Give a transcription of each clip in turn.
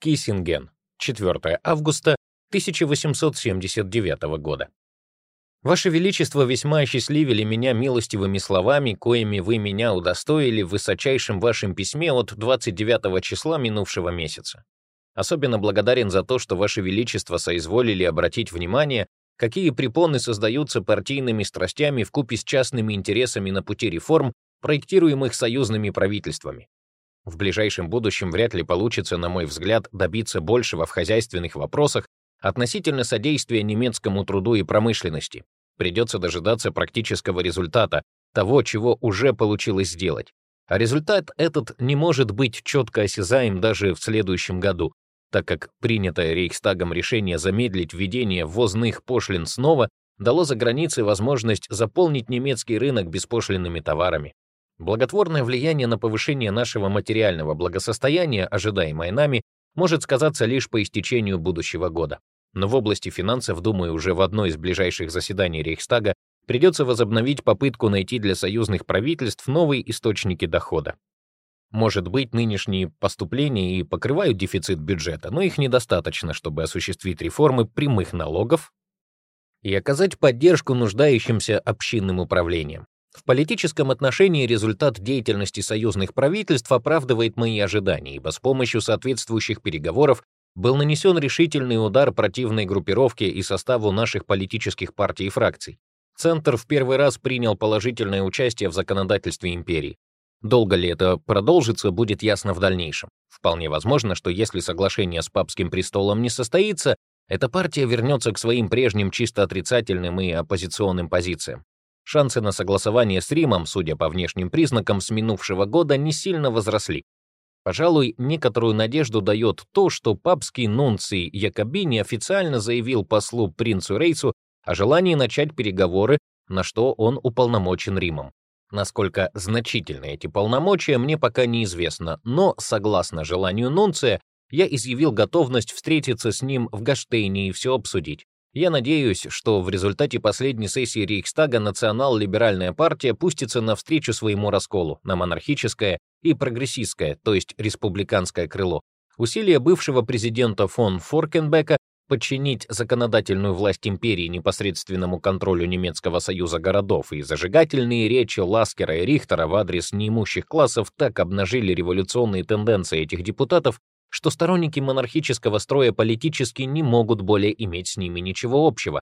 Киссинген, 4 августа 1879 года. Ваше Величество весьма осчастливили меня милостивыми словами, коими вы меня удостоили в высочайшем вашем письме от 29 числа минувшего месяца. Особенно благодарен за то, что Ваше Величество соизволили обратить внимание, какие препоны создаются партийными страстями в купе с частными интересами на пути реформ, проектируемых союзными правительствами. В ближайшем будущем вряд ли получится, на мой взгляд, добиться большего в хозяйственных вопросах относительно содействия немецкому труду и промышленности. Придется дожидаться практического результата, того, чего уже получилось сделать. А результат этот не может быть четко осязаем даже в следующем году, так как принятое Рейхстагом решение замедлить введение ввозных пошлин снова дало за границей возможность заполнить немецкий рынок беспошлинными товарами. Благотворное влияние на повышение нашего материального благосостояния, ожидаемое нами, может сказаться лишь по истечению будущего года. Но в области финансов, думаю, уже в одной из ближайших заседаний Рейхстага придется возобновить попытку найти для союзных правительств новые источники дохода. Может быть, нынешние поступления и покрывают дефицит бюджета, но их недостаточно, чтобы осуществить реформы прямых налогов и оказать поддержку нуждающимся общинным управлениям. В политическом отношении результат деятельности союзных правительств оправдывает мои ожидания, ибо с помощью соответствующих переговоров был нанесен решительный удар противной группировке и составу наших политических партий и фракций. Центр в первый раз принял положительное участие в законодательстве империи. Долго ли это продолжится, будет ясно в дальнейшем. Вполне возможно, что если соглашение с папским престолом не состоится, эта партия вернется к своим прежним чисто отрицательным и оппозиционным позициям. Шансы на согласование с Римом, судя по внешним признакам с минувшего года, не сильно возросли. Пожалуй, некоторую надежду дает то, что папский нунций Якобини официально заявил послу принцу Рейсу о желании начать переговоры, на что он уполномочен Римом. Насколько значительны эти полномочия, мне пока неизвестно, но, согласно желанию Нунция, я изъявил готовность встретиться с ним в Гаштейне и все обсудить. Я надеюсь, что в результате последней сессии Рейхстага национал-либеральная партия пустится навстречу своему расколу на монархическое и прогрессистское, то есть республиканское крыло. Усилия бывшего президента фон Форкенбека подчинить законодательную власть империи непосредственному контролю немецкого союза городов и зажигательные речи Ласкера и Рихтера в адрес неимущих классов так обнажили революционные тенденции этих депутатов, что сторонники монархического строя политически не могут более иметь с ними ничего общего.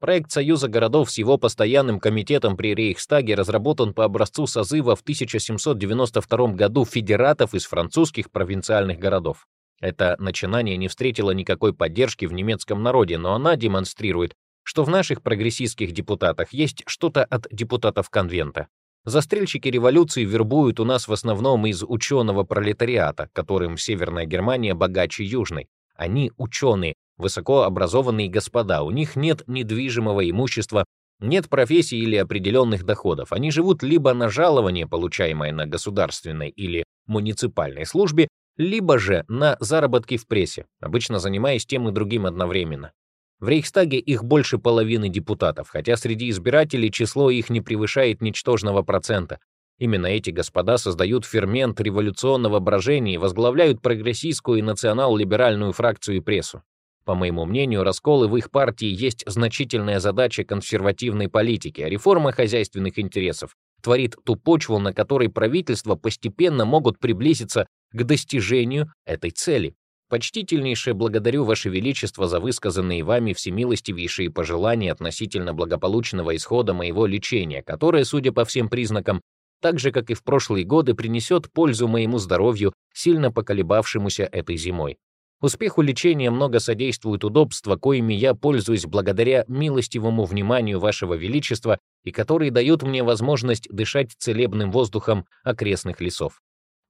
Проект Союза городов с его постоянным комитетом при Рейхстаге разработан по образцу созыва в 1792 году федератов из французских провинциальных городов. Это начинание не встретило никакой поддержки в немецком народе, но она демонстрирует, что в наших прогрессистских депутатах есть что-то от депутатов конвента. Застрельщики революции вербуют у нас в основном из ученого пролетариата, которым Северная Германия богаче Южной. Они ученые, высокообразованные господа, у них нет недвижимого имущества, нет профессий или определенных доходов. Они живут либо на жалование, получаемое на государственной или муниципальной службе, либо же на заработки в прессе, обычно занимаясь тем и другим одновременно. В Рейхстаге их больше половины депутатов, хотя среди избирателей число их не превышает ничтожного процента. Именно эти господа создают фермент революционного брожения и возглавляют прогрессистскую и национал-либеральную фракцию и прессу. По моему мнению, расколы в их партии есть значительная задача консервативной политики, а реформа хозяйственных интересов творит ту почву, на которой правительства постепенно могут приблизиться к достижению этой цели. Почтительнейше благодарю Ваше Величество за высказанные вами всемилостивейшие пожелания относительно благополучного исхода моего лечения, которое, судя по всем признакам, так же, как и в прошлые годы, принесет пользу моему здоровью, сильно поколебавшемуся этой зимой. Успеху лечения много содействует удобства, коими я пользуюсь благодаря милостивому вниманию Вашего Величества и которые дают мне возможность дышать целебным воздухом окрестных лесов.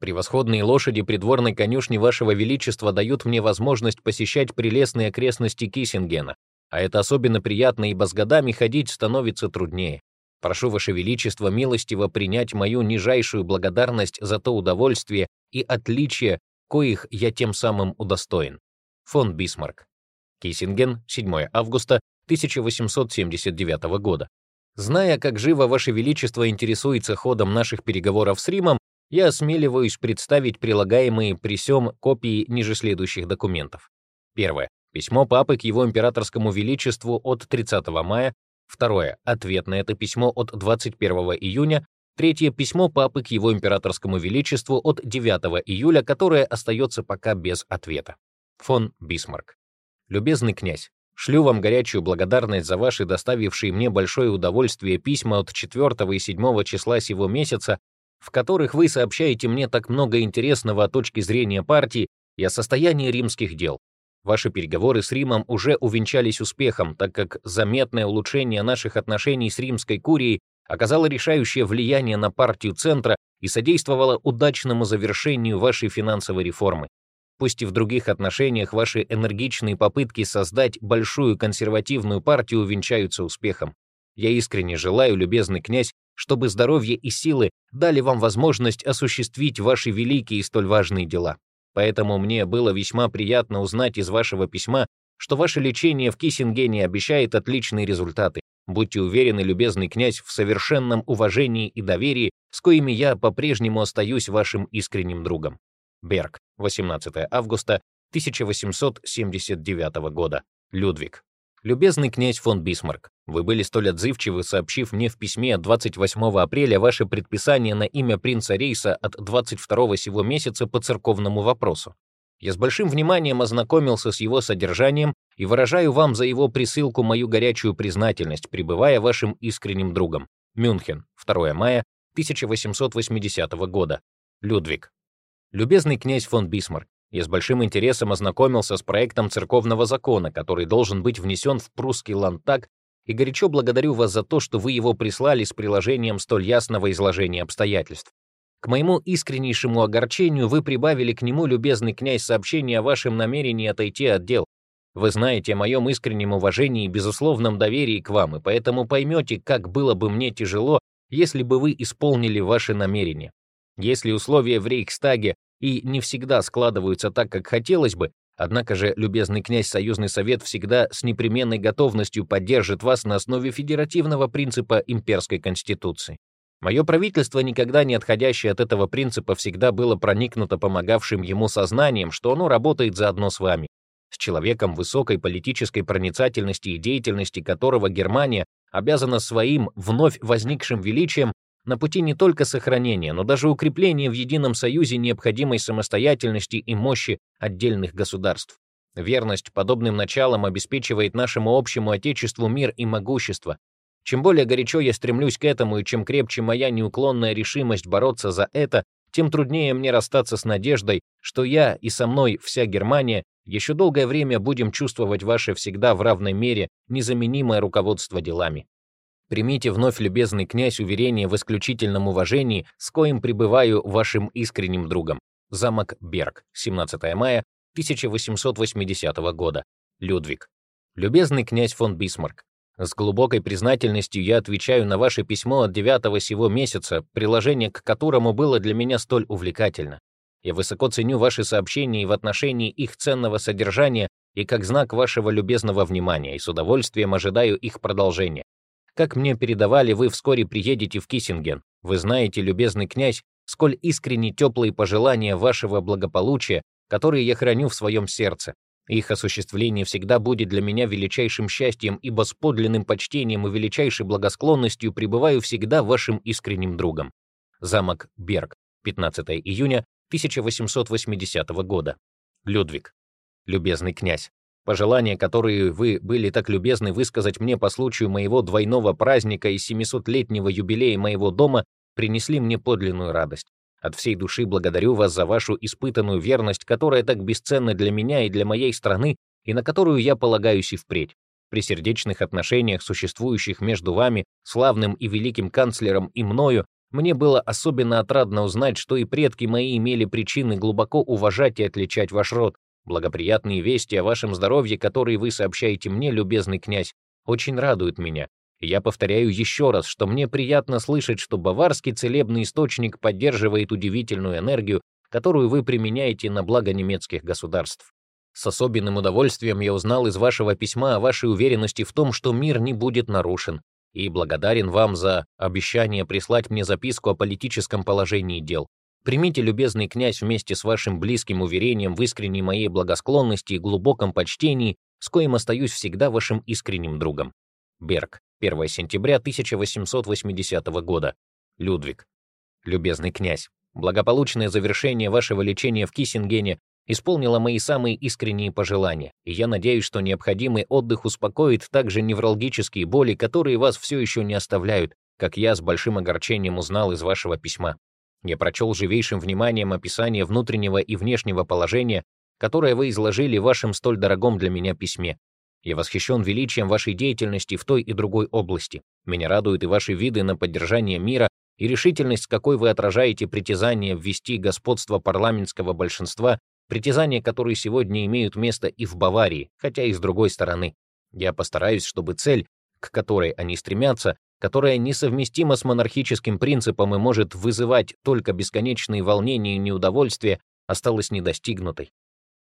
Превосходные лошади придворной конюшни Вашего Величества дают мне возможность посещать прелестные окрестности Киссингена, а это особенно приятно, ибо с годами ходить становится труднее. Прошу Ваше Величество милостиво принять мою нижайшую благодарность за то удовольствие и отличие, коих я тем самым удостоен. Фон Бисмарк. Киссинген, 7 августа 1879 года. Зная, как живо Ваше Величество интересуется ходом наших переговоров с Римом, я осмеливаюсь представить прилагаемые при сём копии ниже следующих документов. Первое. Письмо папы к его императорскому величеству от 30 мая. Второе. Ответ на это письмо от 21 июня. Третье. Письмо папы к его императорскому величеству от 9 июля, которое остается пока без ответа. Фон Бисмарк. Любезный князь, шлю вам горячую благодарность за ваши доставившие мне большое удовольствие письма от 4 и 7 числа сего месяца, в которых вы сообщаете мне так много интересного о точке зрения партии и о состоянии римских дел. Ваши переговоры с Римом уже увенчались успехом, так как заметное улучшение наших отношений с римской курией оказало решающее влияние на партию центра и содействовало удачному завершению вашей финансовой реформы. Пусть и в других отношениях ваши энергичные попытки создать большую консервативную партию увенчаются успехом. Я искренне желаю, любезный князь, чтобы здоровье и силы дали вам возможность осуществить ваши великие и столь важные дела. Поэтому мне было весьма приятно узнать из вашего письма, что ваше лечение в Киссингене обещает отличные результаты. Будьте уверены, любезный князь, в совершенном уважении и доверии, с коими я по-прежнему остаюсь вашим искренним другом. Берг, 18 августа 1879 года. Людвиг. Любезный князь фон Бисмарк, вы были столь отзывчивы, сообщив мне в письме от 28 апреля ваше предписание на имя принца Рейса от 22 сего месяца по церковному вопросу. Я с большим вниманием ознакомился с его содержанием и выражаю вам за его присылку мою горячую признательность, пребывая вашим искренним другом. Мюнхен, 2 мая 1880 года. Людвиг. Любезный князь фон Бисмарк, я с большим интересом ознакомился с проектом церковного закона, который должен быть внесен в прусский лантаг, и горячо благодарю вас за то, что вы его прислали с приложением столь ясного изложения обстоятельств. К моему искреннейшему огорчению вы прибавили к нему, любезный князь, сообщение о вашем намерении отойти от дел. Вы знаете о моем искреннем уважении и безусловном доверии к вам, и поэтому поймете, как было бы мне тяжело, если бы вы исполнили ваши намерения. Если условия в Рейхстаге и не всегда складываются так, как хотелось бы, однако же, любезный князь, Союзный Совет всегда с непременной готовностью поддержит вас на основе федеративного принципа имперской конституции. Мое правительство, никогда не отходящее от этого принципа, всегда было проникнуто помогавшим ему сознанием, что оно работает заодно с вами, с человеком высокой политической проницательности и деятельности которого Германия обязана своим вновь возникшим величием на пути не только сохранения, но даже укрепления в едином союзе необходимой самостоятельности и мощи отдельных государств. Верность подобным началам обеспечивает нашему общему Отечеству мир и могущество. Чем более горячо я стремлюсь к этому, и чем крепче моя неуклонная решимость бороться за это, тем труднее мне расстаться с надеждой, что я и со мной вся Германия еще долгое время будем чувствовать ваше всегда в равной мере незаменимое руководство делами. Примите вновь, любезный князь, уверение в исключительном уважении, с коим пребываю вашим искренним другом. Замок Берг, 17 мая 1880 года. Людвиг. Любезный князь фон Бисмарк, с глубокой признательностью я отвечаю на ваше письмо от 9 сего месяца, приложение к которому было для меня столь увлекательно. Я высоко ценю ваши сообщения и в отношении их ценного содержания и как знак вашего любезного внимания, и с удовольствием ожидаю их продолжения. Как мне передавали, вы вскоре приедете в Киссинген. Вы знаете, любезный князь, сколь искренне теплые пожелания вашего благополучия, которые я храню в своем сердце. Их осуществление всегда будет для меня величайшим счастьем, ибо с подлинным почтением и величайшей благосклонностью пребываю всегда вашим искренним другом. Замок Берг, 15 июня 1880 года. Людвиг. Любезный князь, Пожелания, которые вы были так любезны высказать мне по случаю моего двойного праздника и 700-летнего юбилея моего дома, принесли мне подлинную радость. От всей души благодарю вас за вашу испытанную верность, которая так бесценна для меня и для моей страны, и на которую я полагаюсь и впредь. При сердечных отношениях, существующих между вами, славным и великим канцлером и мною, мне было особенно отрадно узнать, что и предки мои имели причины глубоко уважать и отличать ваш род, Благоприятные вести о вашем здоровье, которые вы сообщаете мне, любезный князь, очень радуют меня. И я повторяю еще раз, что мне приятно слышать, что баварский целебный источник поддерживает удивительную энергию, которую вы применяете на благо немецких государств. С особенным удовольствием я узнал из вашего письма о вашей уверенности в том, что мир не будет нарушен, и благодарен вам за обещание прислать мне записку о политическом положении дел. Примите, любезный князь, вместе с вашим близким уверением в искренней моей благосклонности и глубоком почтении, с коим остаюсь всегда вашим искренним другом. Берг, 1 сентября 1880 года. Людвиг. Любезный князь, благополучное завершение вашего лечения в Киссингене исполнило мои самые искренние пожелания, и я надеюсь, что необходимый отдых успокоит также невралгические боли, которые вас все еще не оставляют, как я с большим огорчением узнал из вашего письма. Я прочел живейшим вниманием описание внутреннего и внешнего положения, которое вы изложили в вашем столь дорогом для меня письме. Я восхищен величием вашей деятельности в той и другой области. Меня радуют и ваши виды на поддержание мира и решительность, с какой вы отражаете притязание ввести господство парламентского большинства, притязания, которые сегодня имеют место и в Баварии, хотя и с другой стороны. Я постараюсь, чтобы цель, к которой они стремятся, которая несовместима с монархическим принципом и может вызывать только бесконечные волнения и неудовольствие, осталась недостигнутой.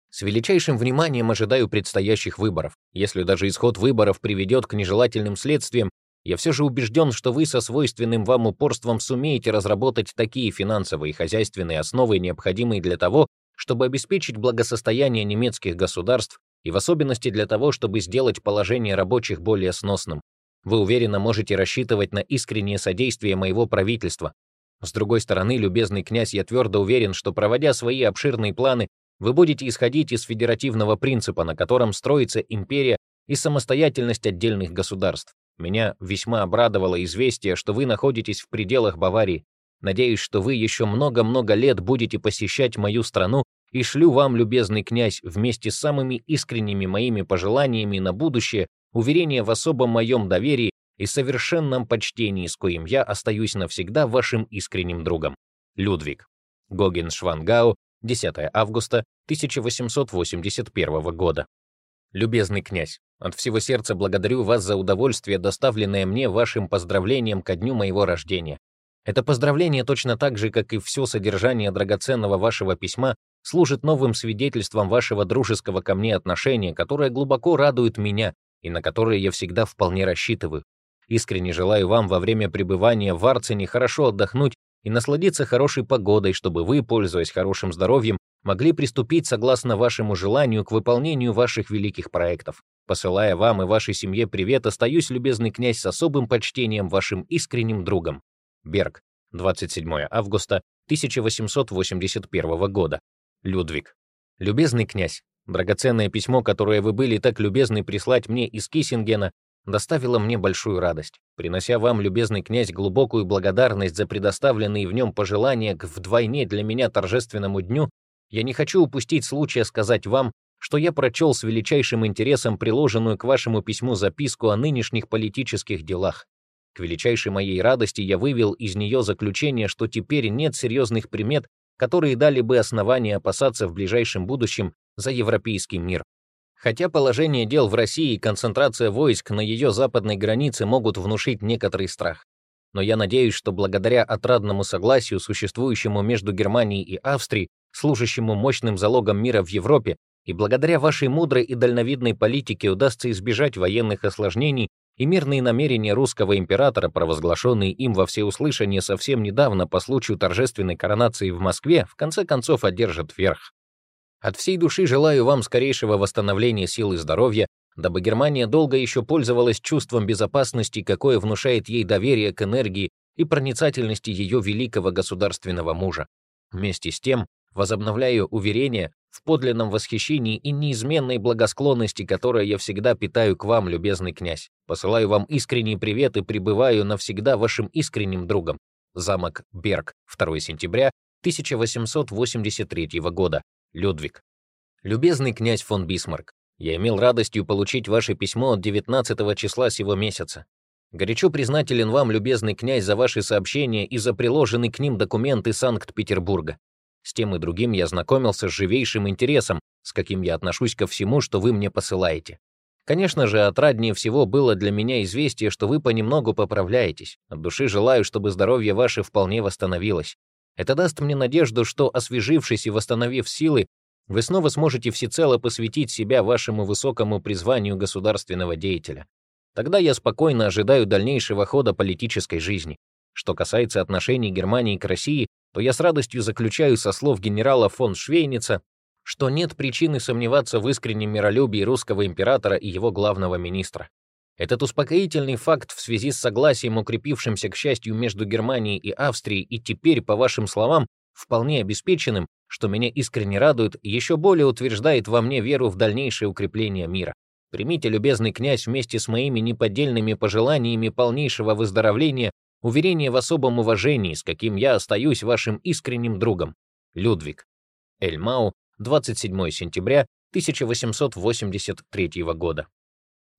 С величайшим вниманием ожидаю предстоящих выборов. Если даже исход выборов приведет к нежелательным следствиям, я все же убежден, что вы со свойственным вам упорством сумеете разработать такие финансовые и хозяйственные основы, необходимые для того, чтобы обеспечить благосостояние немецких государств и в особенности для того, чтобы сделать положение рабочих более сносным. Вы уверенно можете рассчитывать на искреннее содействие моего правительства. С другой стороны, любезный князь, я твердо уверен, что, проводя свои обширные планы, вы будете исходить из федеративного принципа, на котором строится империя и самостоятельность отдельных государств. Меня весьма обрадовало известие, что вы находитесь в пределах Баварии. Надеюсь, что вы еще много-много лет будете посещать мою страну и шлю вам, любезный князь, вместе с самыми искренними моими пожеланиями на будущее уверение в особом моем доверии и совершенном почтении, с коим я остаюсь навсегда вашим искренним другом. Людвиг. Гоген Швангау, 10 августа 1881 года. Любезный князь, от всего сердца благодарю вас за удовольствие, доставленное мне вашим поздравлением ко дню моего рождения. Это поздравление точно так же, как и все содержание драгоценного вашего письма, служит новым свидетельством вашего дружеского ко мне отношения, которое глубоко радует меня и на которые я всегда вполне рассчитываю. Искренне желаю вам во время пребывания в Арцене хорошо отдохнуть и насладиться хорошей погодой, чтобы вы, пользуясь хорошим здоровьем, могли приступить согласно вашему желанию к выполнению ваших великих проектов. Посылая вам и вашей семье привет, остаюсь, любезный князь, с особым почтением вашим искренним другом. Берг, 27 августа 1881 года. Людвиг. Любезный князь, Драгоценное письмо, которое вы были так любезны прислать мне из Киссингена, доставило мне большую радость. Принося вам, любезный князь, глубокую благодарность за предоставленные в нем пожелания к вдвойне для меня торжественному дню, я не хочу упустить случая сказать вам, что я прочел с величайшим интересом приложенную к вашему письму записку о нынешних политических делах. К величайшей моей радости я вывел из нее заключение, что теперь нет серьезных примет, которые дали бы основания опасаться в ближайшем будущем за европейский мир. Хотя положение дел в России и концентрация войск на ее западной границе могут внушить некоторый страх. Но я надеюсь, что благодаря отрадному согласию, существующему между Германией и Австрией, служащему мощным залогом мира в Европе, и благодаря вашей мудрой и дальновидной политике удастся избежать военных осложнений, и мирные намерения русского императора, провозглашенные им во всеуслышание совсем недавно по случаю торжественной коронации в Москве, в конце концов одержат верх. От всей души желаю вам скорейшего восстановления сил и здоровья, дабы Германия долго еще пользовалась чувством безопасности, какое внушает ей доверие к энергии и проницательности ее великого государственного мужа. Вместе с тем, возобновляю уверение в подлинном восхищении и неизменной благосклонности, которое я всегда питаю к вам, любезный князь. Посылаю вам искренний привет и пребываю навсегда вашим искренним другом. Замок Берг, 2 сентября 1883 года. Людвиг. Любезный князь фон Бисмарк, я имел радостью получить ваше письмо от 19 числа сего месяца. Горячо признателен вам, любезный князь, за ваши сообщения и за приложенный к ним документ из Санкт-Петербурга. С тем и другим я знакомился с живейшим интересом, с каким я отношусь ко всему, что вы мне посылаете. Конечно же, отраднее всего было для меня известие, что вы понемногу поправляетесь. От души желаю, чтобы здоровье ваше вполне восстановилось. Это даст мне надежду, что, освежившись и восстановив силы, вы снова сможете всецело посвятить себя вашему высокому призванию государственного деятеля. Тогда я спокойно ожидаю дальнейшего хода политической жизни. Что касается отношений Германии к России, то я с радостью заключаю со слов генерала фон Швейница, что нет причины сомневаться в искреннем миролюбии русского императора и его главного министра. Этот успокоительный факт в связи с согласием, укрепившимся, к счастью, между Германией и Австрией, и теперь, по вашим словам, вполне обеспеченным, что меня искренне радует, еще более утверждает во мне веру в дальнейшее укрепление мира. Примите, любезный князь, вместе с моими неподдельными пожеланиями полнейшего выздоровления, уверение в особом уважении, с каким я остаюсь вашим искренним другом. Людвиг. Эльмау, 27 сентября 1883 года.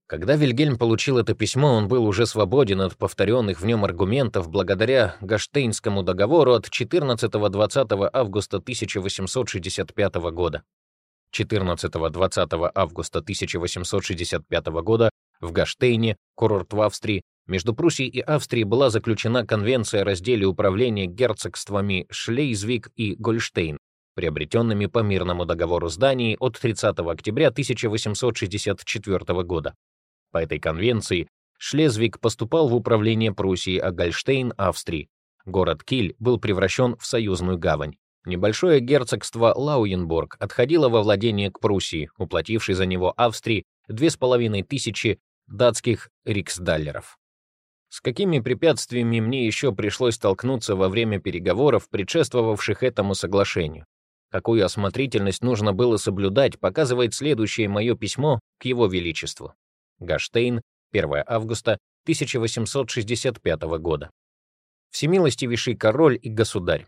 Когда Вильгельм получил это письмо, он был уже свободен от повторенных в нем аргументов благодаря Гаштейнскому договору от 14-20 августа 1865 года. 14-20 августа 1865 года в Гаштейне, курорт в Австрии, между Пруссией и Австрией была заключена конвенция о разделе управления герцогствами Шлейзвиг и Гольштейн, приобретенными по мирному договору с Данией от 30 октября 1864 года. По этой конвенции Шлезвиг поступал в управление Пруссии, а Гольштейн — Австрии. Город Киль был превращен в союзную гавань. Небольшое герцогство Лауенбург отходило во владение к Пруссии, уплатившей за него Австрии две с половиной тысячи датских риксдаллеров. С какими препятствиями мне еще пришлось столкнуться во время переговоров, предшествовавших этому соглашению? Какую осмотрительность нужно было соблюдать, показывает следующее мое письмо к Его Величеству. Гаштейн, 1 августа 1865 года. Всемилостивейший король и государь,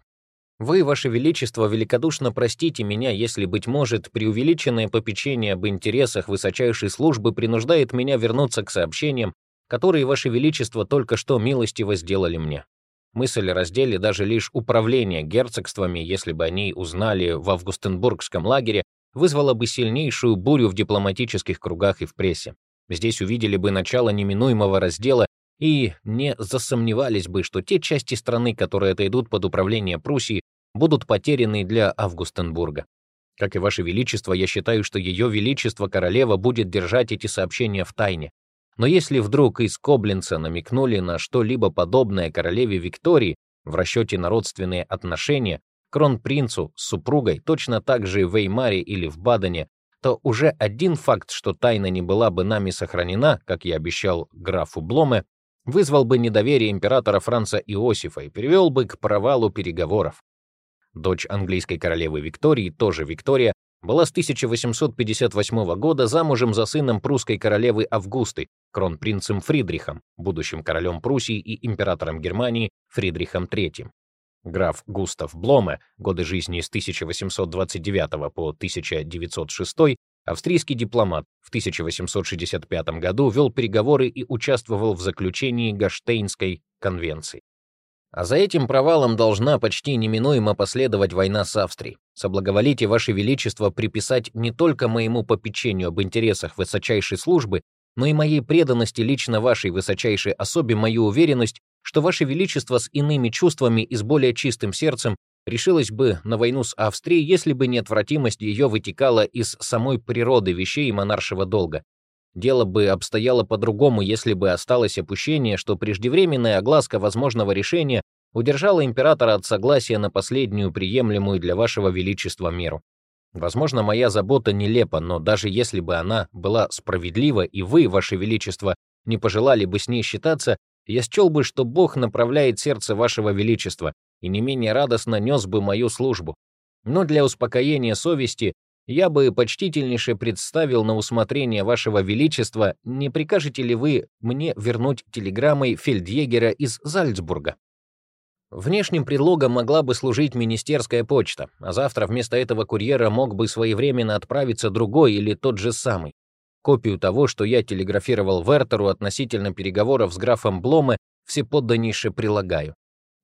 вы, Ваше Величество, великодушно простите меня, если, быть может, преувеличенное попечение об интересах высочайшей службы принуждает меня вернуться к сообщениям, которые Ваше Величество только что милостиво сделали мне. Мысль о разделе даже лишь управления герцогствами, если бы они узнали в Августенбургском лагере, вызвала бы сильнейшую бурю в дипломатических кругах и в прессе. Здесь увидели бы начало неминуемого раздела и не засомневались бы, что те части страны, которые отойдут под управление Пруссии, будут потеряны для Августенбурга. Как и Ваше Величество, я считаю, что Ее Величество Королева будет держать эти сообщения в тайне. Но если вдруг из Коблинца намекнули на что-либо подобное королеве Виктории в расчете на родственные отношения, кронпринцу с супругой точно так же в Веймаре или в Бадене, то уже один факт, что тайна не была бы нами сохранена, как я обещал графу Бломе, вызвал бы недоверие императора Франца Иосифа и привел бы к провалу переговоров. Дочь английской королевы Виктории, тоже Виктория, была с 1858 года замужем за сыном прусской королевы Августы, кронпринцем Фридрихом, будущим королем Пруссии и императором Германии Фридрихом III. Граф Густав Бломе, годы жизни с 1829 по 1906, австрийский дипломат, в 1865 году вел переговоры и участвовал в заключении Гаштейнской конвенции. А за этим провалом должна почти неминуемо последовать война с Австрией. Соблаговолите, Ваше Величество, приписать не только моему попечению об интересах высочайшей службы, но и моей преданности лично вашей высочайшей особе мою уверенность, что Ваше Величество с иными чувствами и с более чистым сердцем решилось бы на войну с Австрией, если бы неотвратимость ее вытекала из самой природы вещей и монаршего долга. Дело бы обстояло по-другому, если бы осталось опущение, что преждевременная огласка возможного решения удержала императора от согласия на последнюю приемлемую для вашего величества меру. Возможно, моя забота нелепа, но даже если бы она была справедлива, и вы, ваше величество, не пожелали бы с ней считаться, я счел бы, что Бог направляет сердце вашего величества и не менее радостно нес бы мою службу. Но для успокоения совести я бы почтительнейше представил на усмотрение вашего величества, не прикажете ли вы мне вернуть телеграммой фельдъегера из Зальцбурга? Внешним предлогом могла бы служить министерская почта, а завтра вместо этого курьера мог бы своевременно отправиться другой или тот же самый. Копию того, что я телеграфировал Вертеру относительно переговоров с графом Бломе, всеподданнейше прилагаю.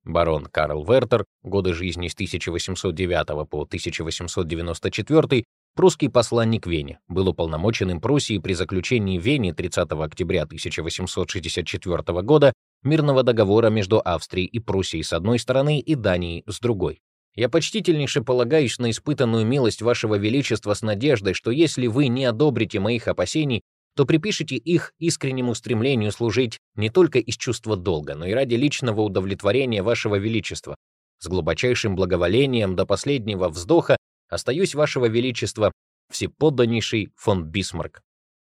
Барон Карл Вертер, годы жизни с 1809 по 1894, прусский посланник Вене, был уполномочен им Пруссии при заключении Вене 30 октября 1864 года мирного договора между Австрией и Пруссией с одной стороны и Данией с другой. Я почтительнейше полагаюсь на испытанную милость вашего величества с надеждой, что если вы не одобрите моих опасений, то припишите их искреннему стремлению служить не только из чувства долга, но и ради личного удовлетворения вашего величества. С глубочайшим благоволением до последнего вздоха остаюсь, Вашего Величества, всеподданнейший фон Бисмарк.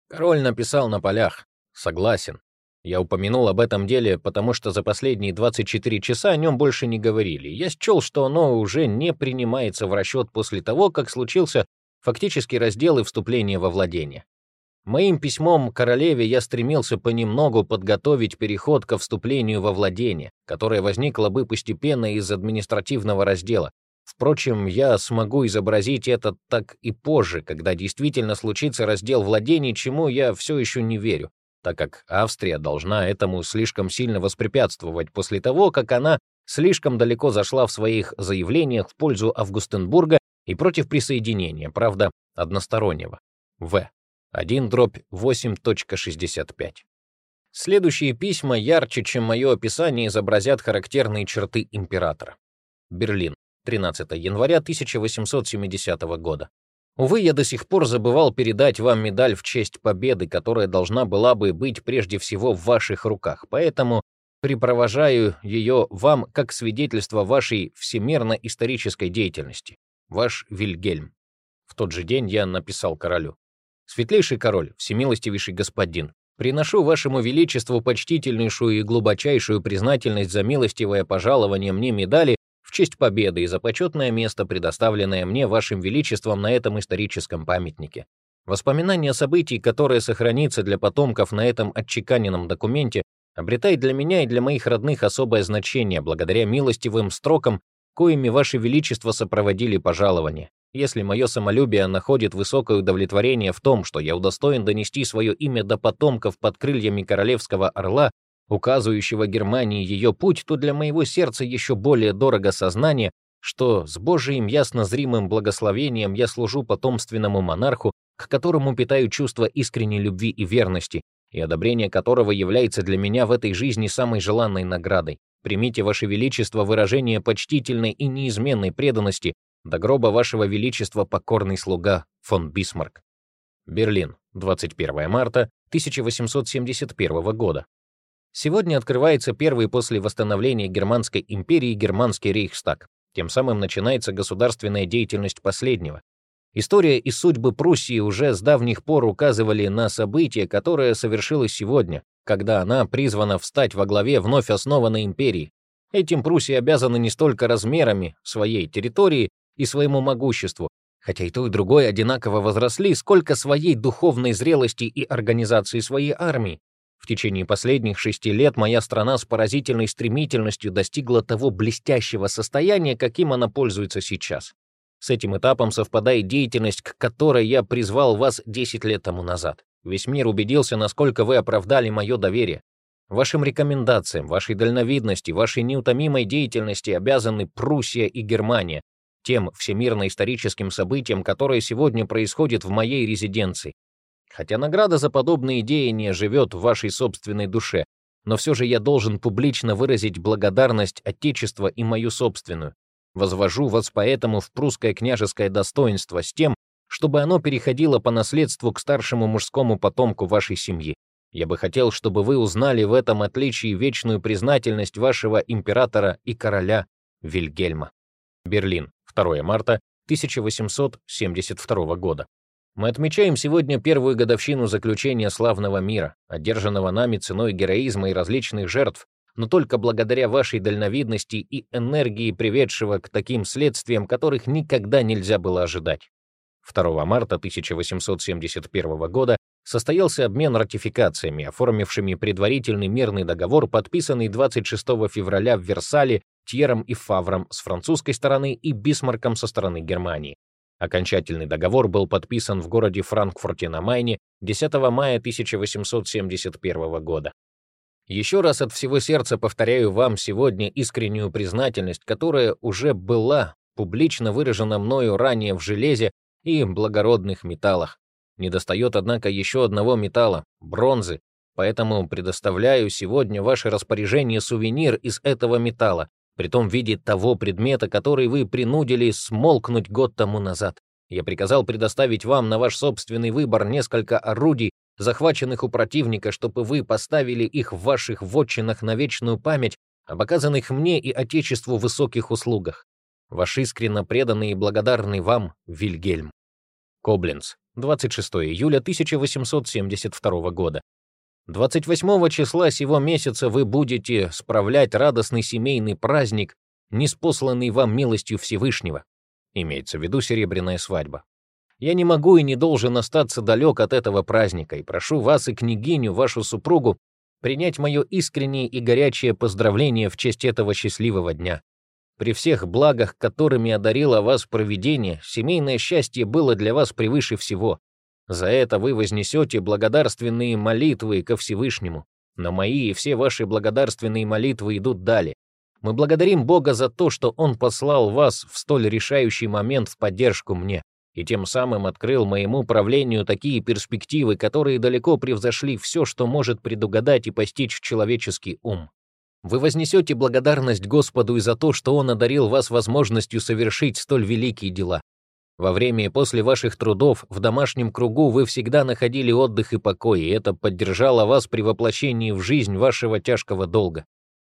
Король написал на полях. Согласен. Я упомянул об этом деле, потому что за последние 24 часа о нем больше не говорили. Я счел, что оно уже не принимается в расчет после того, как случился фактически раздел и вступление во владение. Моим письмом королеве я стремился понемногу подготовить переход ко вступлению во владение, которое возникло бы постепенно из административного раздела. Впрочем, я смогу изобразить это так и позже, когда действительно случится раздел владений, чему я все еще не верю, так как Австрия должна этому слишком сильно воспрепятствовать после того, как она слишком далеко зашла в своих заявлениях в пользу Августенбурга и против присоединения, правда, одностороннего. В. 1 дробь 8.65. Следующие письма ярче, чем мое описание, изобразят характерные черты императора. Берлин, 13 января 1870 года. Увы, я до сих пор забывал передать вам медаль в честь победы, которая должна была бы быть прежде всего в ваших руках, поэтому припровожаю ее вам как свидетельство вашей всемирно-исторической деятельности. Ваш Вильгельм. В тот же день я написал королю. Светлейший король, всемилостивейший господин, приношу вашему величеству почтительнейшую и глубочайшую признательность за милостивое пожалование мне медали в честь победы и за почетное место, предоставленное мне вашим величеством на этом историческом памятнике. Воспоминание о событии, которое сохранится для потомков на этом отчеканенном документе, обретает для меня и для моих родных особое значение благодаря милостивым строкам, коими ваше величество сопроводили пожалование. Если мое самолюбие находит высокое удовлетворение в том, что я удостоен донести свое имя до потомков под крыльями королевского орла, указывающего Германии ее путь, то для моего сердца еще более дорого сознание, что с Божиим ясно зримым благословением я служу потомственному монарху, к которому питаю чувство искренней любви и верности, и одобрение которого является для меня в этой жизни самой желанной наградой. Примите, Ваше Величество, выражение почтительной и неизменной преданности, до гроба вашего величества покорный слуга фон Бисмарк. Берлин, 21 марта 1871 года. Сегодня открывается первый после восстановления Германской империи Германский Рейхстаг. Тем самым начинается государственная деятельность последнего. История и судьбы Пруссии уже с давних пор указывали на событие, которое совершилось сегодня, когда она призвана встать во главе вновь основанной империи. Этим Пруссия обязана не столько размерами своей территории, и своему могуществу, хотя и то, и другое одинаково возросли, сколько своей духовной зрелости и организации своей армии. В течение последних шести лет моя страна с поразительной стремительностью достигла того блестящего состояния, каким она пользуется сейчас. С этим этапом совпадает деятельность, к которой я призвал вас 10 лет тому назад. Весь мир убедился, насколько вы оправдали мое доверие. Вашим рекомендациям, вашей дальновидности, вашей неутомимой деятельности обязаны Пруссия и Германия, тем всемирно-историческим событиям, которые сегодня происходят в моей резиденции. Хотя награда за подобные деяния живет в вашей собственной душе, но все же я должен публично выразить благодарность Отечества и мою собственную. Возвожу вас поэтому в прусское княжеское достоинство с тем, чтобы оно переходило по наследству к старшему мужскому потомку вашей семьи. Я бы хотел, чтобы вы узнали в этом отличии вечную признательность вашего императора и короля Вильгельма. Берлин, 2 марта 1872 года. Мы отмечаем сегодня первую годовщину заключения славного мира, одержанного нами ценой героизма и различных жертв, но только благодаря вашей дальновидности и энергии, приведшего к таким следствиям, которых никогда нельзя было ожидать. 2 марта 1871 года состоялся обмен ратификациями, оформившими предварительный мирный договор, подписанный 26 февраля в Версале Тьером и Фавром с французской стороны и Бисмарком со стороны Германии. Окончательный договор был подписан в городе Франкфурте на Майне 10 мая 1871 года. Еще раз от всего сердца повторяю вам сегодня искреннюю признательность, которая уже была публично выражена мною ранее в железе и благородных металлах. Недостает, однако, еще одного металла — бронзы, поэтому предоставляю сегодня ваше распоряжение сувенир из этого металла, притом в виде того предмета, который вы принудили смолкнуть год тому назад. Я приказал предоставить вам на ваш собственный выбор несколько орудий, захваченных у противника, чтобы вы поставили их в ваших вотчинах на вечную память, об оказанных мне и Отечеству высоких услугах. Ваш искренно преданный и благодарный вам Вильгельм. Кобленц, 26 июля 1872 года. 28 числа сего месяца вы будете справлять радостный семейный праздник, неспосланный вам милостью Всевышнего. Имеется в виду серебряная свадьба. Я не могу и не должен остаться далек от этого праздника, и прошу вас и княгиню, вашу супругу, принять мое искреннее и горячее поздравление в честь этого счастливого дня. При всех благах, которыми одарило вас провидение, семейное счастье было для вас превыше всего. За это вы вознесете благодарственные молитвы ко Всевышнему. Но мои и все ваши благодарственные молитвы идут далее. Мы благодарим Бога за то, что Он послал вас в столь решающий момент в поддержку мне и тем самым открыл моему правлению такие перспективы, которые далеко превзошли все, что может предугадать и постичь человеческий ум. Вы вознесете благодарность Господу и за то, что Он одарил вас возможностью совершить столь великие дела. Во время и после ваших трудов в домашнем кругу вы всегда находили отдых и покой, и это поддержало вас при воплощении в жизнь вашего тяжкого долга.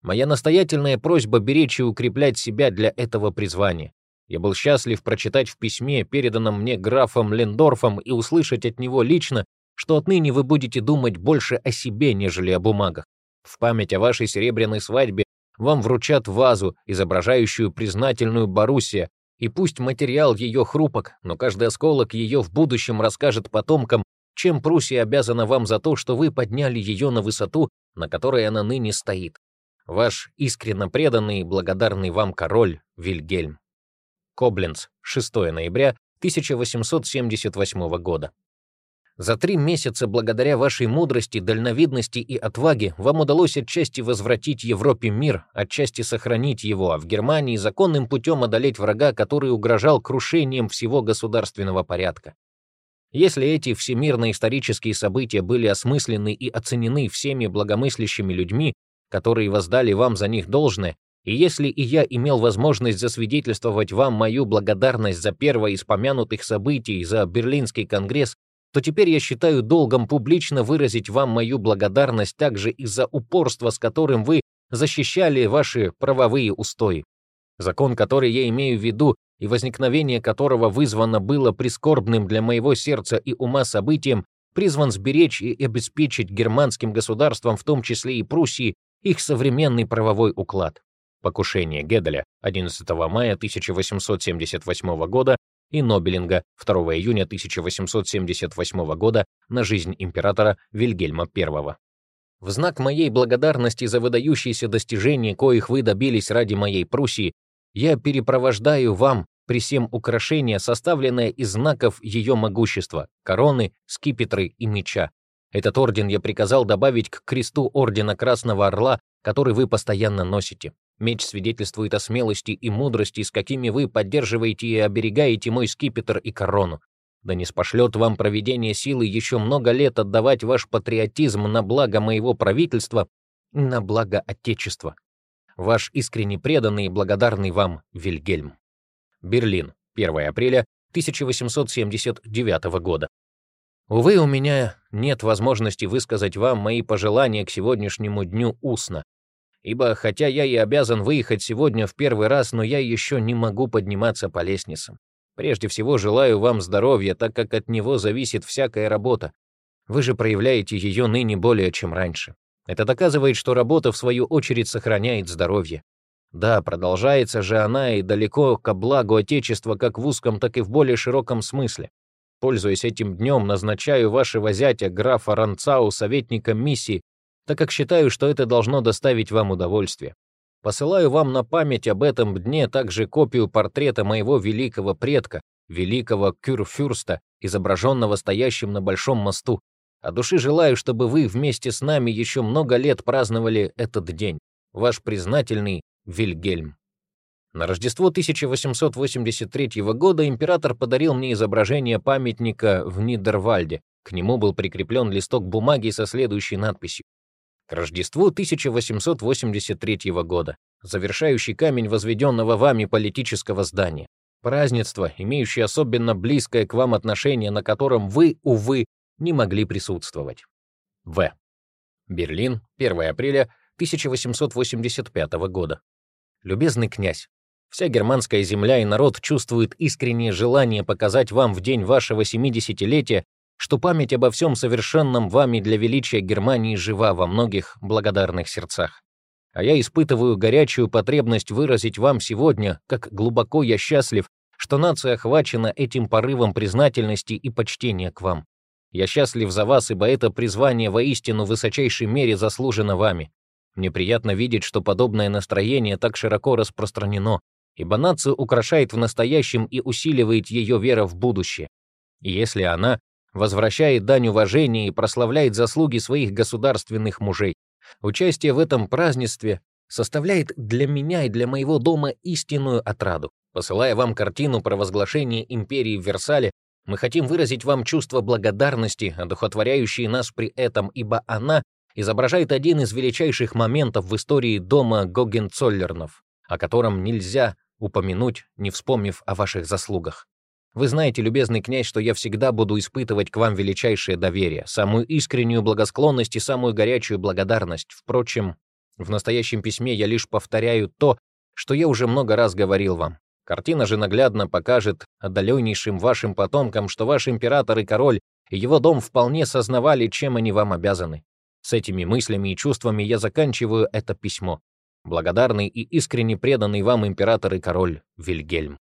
Моя настоятельная просьба беречь и укреплять себя для этого призвания. Я был счастлив прочитать в письме, переданном мне графом Лендорфом, и услышать от него лично, что отныне вы будете думать больше о себе, нежели о бумагах. В память о вашей серебряной свадьбе вам вручат вазу, изображающую признательную Боруссия, и пусть материал ее хрупок, но каждый осколок ее в будущем расскажет потомкам, чем Пруссия обязана вам за то, что вы подняли ее на высоту, на которой она ныне стоит. Ваш искренно преданный и благодарный вам король Вильгельм. Кобленц, 6 ноября 1878 года. За три месяца, благодаря вашей мудрости, дальновидности и отваге, вам удалось отчасти возвратить Европе мир, отчасти сохранить его, а в Германии законным путем одолеть врага, который угрожал крушением всего государственного порядка. Если эти всемирные исторические события были осмыслены и оценены всеми благомыслящими людьми, которые воздали вам за них должное, и если и я имел возможность засвидетельствовать вам мою благодарность за первое из помянутых событий, за Берлинский конгресс, то теперь я считаю долгом публично выразить вам мою благодарность также и за упорство, с которым вы защищали ваши правовые устои. Закон, который я имею в виду, и возникновение которого вызвано было прискорбным для моего сердца и ума событием, призван сберечь и обеспечить германским государствам, в том числе и Пруссии, их современный правовой уклад. Покушение Геделя 11 мая 1878 года и Нобелинга 2 июня 1878 года на жизнь императора Вильгельма I. В знак моей благодарности за выдающиеся достижения, коих вы добились ради моей Пруссии, я перепровождаю вам при всем украшение, составленное из знаков ее могущества, короны, скипетры и меча, этот орден я приказал добавить к кресту ордена Красного Орла, который вы постоянно носите. Меч свидетельствует о смелости и мудрости, с какими вы поддерживаете и оберегаете мой скипетр и корону. Да не спошлет вам проведение силы еще много лет отдавать ваш патриотизм на благо моего правительства, на благо Отечества. Ваш искренне преданный и благодарный вам Вильгельм. Берлин, 1 апреля 1879 года. Увы, у меня нет возможности высказать вам мои пожелания к сегодняшнему дню устно, ибо хотя я и обязан выехать сегодня в первый раз, но я еще не могу подниматься по лестницам. Прежде всего желаю вам здоровья, так как от него зависит всякая работа. Вы же проявляете ее ныне более, чем раньше. Это доказывает, что работа, в свою очередь, сохраняет здоровье. Да, продолжается же она и далеко ко благу Отечества как в узком, так и в более широком смысле. Пользуясь этим днем, назначаю вашего зятя, графа Ранцау, советником миссии, так как считаю, что это должно доставить вам удовольствие. Посылаю вам на память об этом дне также копию портрета моего великого предка, великого Кюрфюрста, изображенного стоящим на Большом мосту. От души желаю, чтобы вы вместе с нами еще много лет праздновали этот день. Ваш признательный Вильгельм. На Рождество 1883 года император подарил мне изображение памятника в Нидервальде. К нему был прикреплен листок бумаги со следующей надписью. К Рождеству 1883 года. Завершающий камень возведенного вами политического здания. Празднество, имеющее особенно близкое к вам отношение, на котором вы, увы, не могли присутствовать. В. Берлин, 1 апреля 1885 года. Любезный князь, вся германская земля и народ чувствуют искреннее желание показать вам в день вашего 70-летия, что память обо всем совершенном вами для величия Германии жива во многих благодарных сердцах. А я испытываю горячую потребность выразить вам сегодня, как глубоко я счастлив, что нация охвачена этим порывом признательности и почтения к вам. Я счастлив за вас, ибо это призвание воистину в высочайшей мере заслужено вами. Мне приятно видеть, что подобное настроение так широко распространено, ибо нацию украшает в настоящем и усиливает ее вера в будущее. И если она возвращает дань уважения и прославляет заслуги своих государственных мужей, участие в этом празднестве составляет для меня и для моего дома истинную отраду. Посылая вам картину провозглашения империи в Версале, мы хотим выразить вам чувство благодарности, одухотворяющие нас при этом, ибо она изображает один из величайших моментов в истории дома Гогенцоллернов, о котором нельзя упомянуть, не вспомнив о ваших заслугах. Вы знаете, любезный князь, что я всегда буду испытывать к вам величайшее доверие, самую искреннюю благосклонность и самую горячую благодарность. Впрочем, в настоящем письме я лишь повторяю то, что я уже много раз говорил вам. Картина же наглядно покажет отдаленнейшим вашим потомкам, что ваш император и король и его дом вполне сознавали, чем они вам обязаны. С этими мыслями и чувствами я заканчиваю это письмо. Благодарный и искренне преданный вам император и король Вильгельм.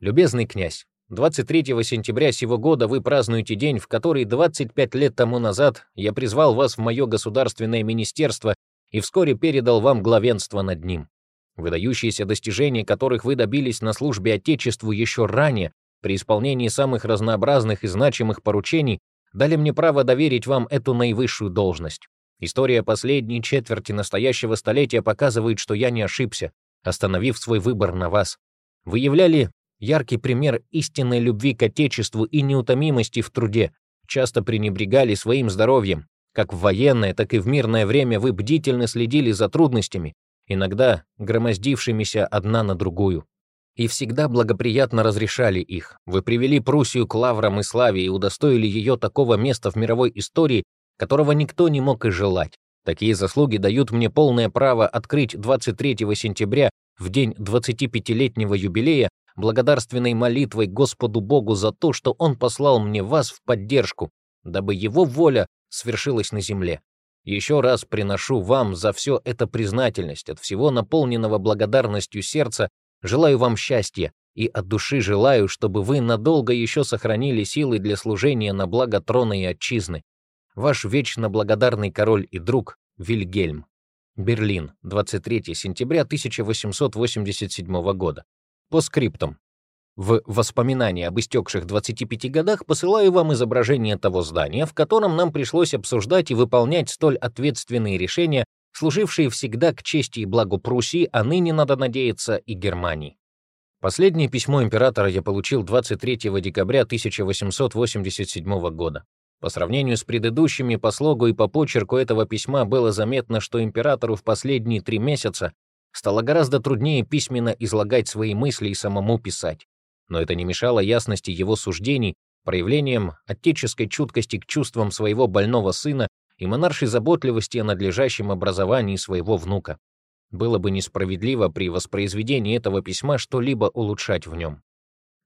Любезный князь, 23 сентября сего года вы празднуете день, в который 25 лет тому назад я призвал вас в мое государственное министерство и вскоре передал вам главенство над ним. Выдающиеся достижения, которых вы добились на службе Отечеству еще ранее, при исполнении самых разнообразных и значимых поручений, дали мне право доверить вам эту наивысшую должность. История последней четверти настоящего столетия показывает, что я не ошибся, остановив свой выбор на вас. Вы являли яркий пример истинной любви к Отечеству и неутомимости в труде, часто пренебрегали своим здоровьем. Как в военное, так и в мирное время вы бдительно следили за трудностями, иногда громоздившимися одна на другую и всегда благоприятно разрешали их. Вы привели Пруссию к лаврам и славе и удостоили ее такого места в мировой истории, которого никто не мог и желать. Такие заслуги дают мне полное право открыть 23 сентября, в день 25-летнего юбилея, благодарственной молитвой Господу Богу за то, что Он послал мне вас в поддержку, дабы Его воля свершилась на земле. Еще раз приношу вам за все это признательность от всего наполненного благодарностью сердца Желаю вам счастья и от души желаю, чтобы вы надолго еще сохранили силы для служения на благо трона и отчизны. Ваш вечно благодарный король и друг Вильгельм. Берлин, 23 сентября 1887 года. По скриптам. В воспоминания об истекших 25 годах посылаю вам изображение того здания, в котором нам пришлось обсуждать и выполнять столь ответственные решения служившие всегда к чести и благу Пруссии, а ныне, надо надеяться, и Германии. Последнее письмо императора я получил 23 декабря 1887 года. По сравнению с предыдущими, по слогу и по почерку этого письма было заметно, что императору в последние три месяца стало гораздо труднее письменно излагать свои мысли и самому писать. Но это не мешало ясности его суждений, проявлением отеческой чуткости к чувствам своего больного сына и монаршей заботливости о надлежащем образовании своего внука. Было бы несправедливо при воспроизведении этого письма что-либо улучшать в нем.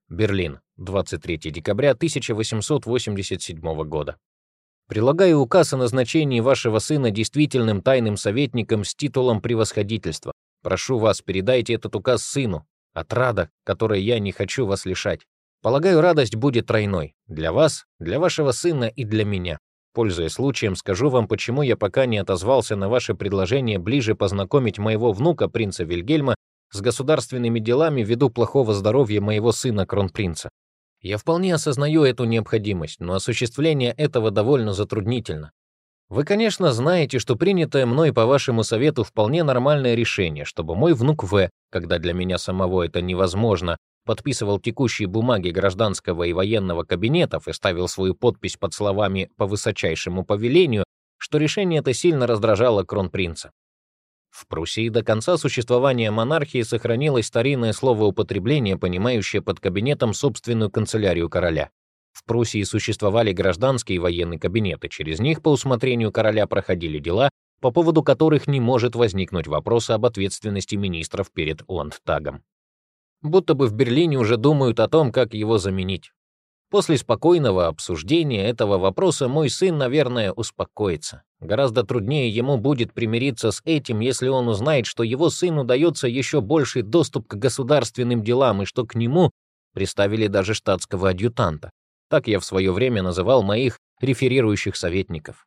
Берлин, 23 декабря 1887 года. Прилагаю указ о назначении вашего сына действительным тайным советником с титулом превосходительства. Прошу вас, передайте этот указ сыну, отрада, которой я не хочу вас лишать. Полагаю, радость будет тройной. Для вас, для вашего сына и для меня. Пользуясь случаем, скажу вам, почему я пока не отозвался на ваше предложение ближе познакомить моего внука, принца Вильгельма, с государственными делами ввиду плохого здоровья моего сына, кронпринца. Я вполне осознаю эту необходимость, но осуществление этого довольно затруднительно. Вы, конечно, знаете, что принятое мной по вашему совету вполне нормальное решение, чтобы мой внук В, когда для меня самого это невозможно, подписывал текущие бумаги гражданского и военного кабинетов и ставил свою подпись под словами «по высочайшему повелению», что решение это сильно раздражало кронпринца. В Пруссии до конца существования монархии сохранилось старинное словоупотребление, понимающее под кабинетом собственную канцелярию короля. В Пруссии существовали гражданские и военные кабинеты, через них по усмотрению короля проходили дела, по поводу которых не может возникнуть вопроса об ответственности министров перед Ландтагом. Будто бы в Берлине уже думают о том, как его заменить. После спокойного обсуждения этого вопроса мой сын, наверное, успокоится. Гораздо труднее ему будет примириться с этим, если он узнает, что его сыну дается еще больший доступ к государственным делам и что к нему приставили даже штатского адъютанта. Так я в свое время называл моих реферирующих советников.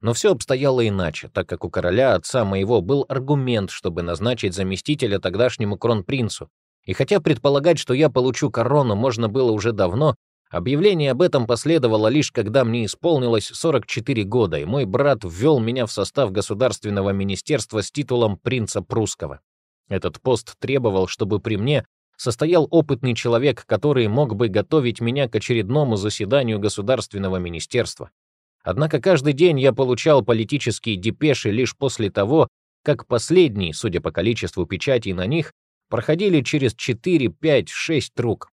Но все обстояло иначе, так как у короля, отца моего, был аргумент, чтобы назначить заместителя тогдашнему кронпринцу. И хотя предполагать, что я получу корону, можно было уже давно, объявление об этом последовало лишь когда мне исполнилось 44 года, и мой брат ввел меня в состав государственного министерства с титулом принца прусского. Этот пост требовал, чтобы при мне состоял опытный человек, который мог бы готовить меня к очередному заседанию Государственного министерства. Однако каждый день я получал политические депеши лишь после того, как последние, судя по количеству печатей на них, проходили через 4, 5, 6 рук.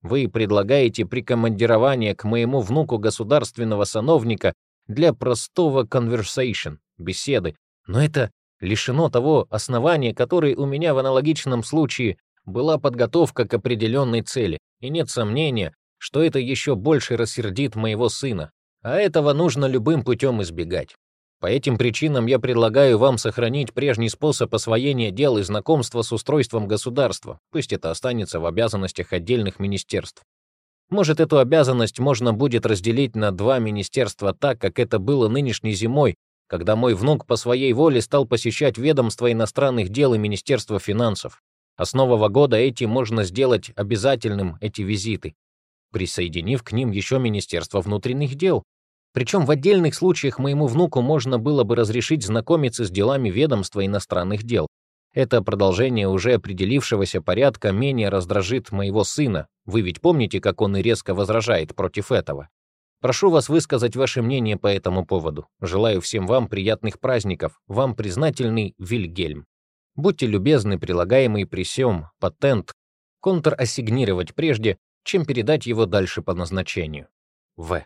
Вы предлагаете прикомандирование к моему внуку государственного сановника для простого conversation, беседы, но это лишено того основания, которое у меня в аналогичном случае была подготовка к определенной цели, и нет сомнения, что это еще больше рассердит моего сына, а этого нужно любым путем избегать. По этим причинам я предлагаю вам сохранить прежний способ освоения дел и знакомства с устройством государства, пусть это останется в обязанностях отдельных министерств. Может, эту обязанность можно будет разделить на два министерства так, как это было нынешней зимой, когда мой внук по своей воле стал посещать ведомство иностранных дел и Министерство финансов. А с Нового года эти можно сделать обязательным, эти визиты, присоединив к ним еще Министерство внутренних дел. Причем в отдельных случаях моему внуку можно было бы разрешить знакомиться с делами ведомства иностранных дел. Это продолжение уже определившегося порядка менее раздражит моего сына. Вы ведь помните, как он и резко возражает против этого? Прошу вас высказать ваше мнение по этому поводу. Желаю всем вам приятных праздников. Вам признательный Вильгельм. Будьте любезны, прилагаемый при сём патент контр-ассигнировать прежде, чем передать его дальше по назначению. В.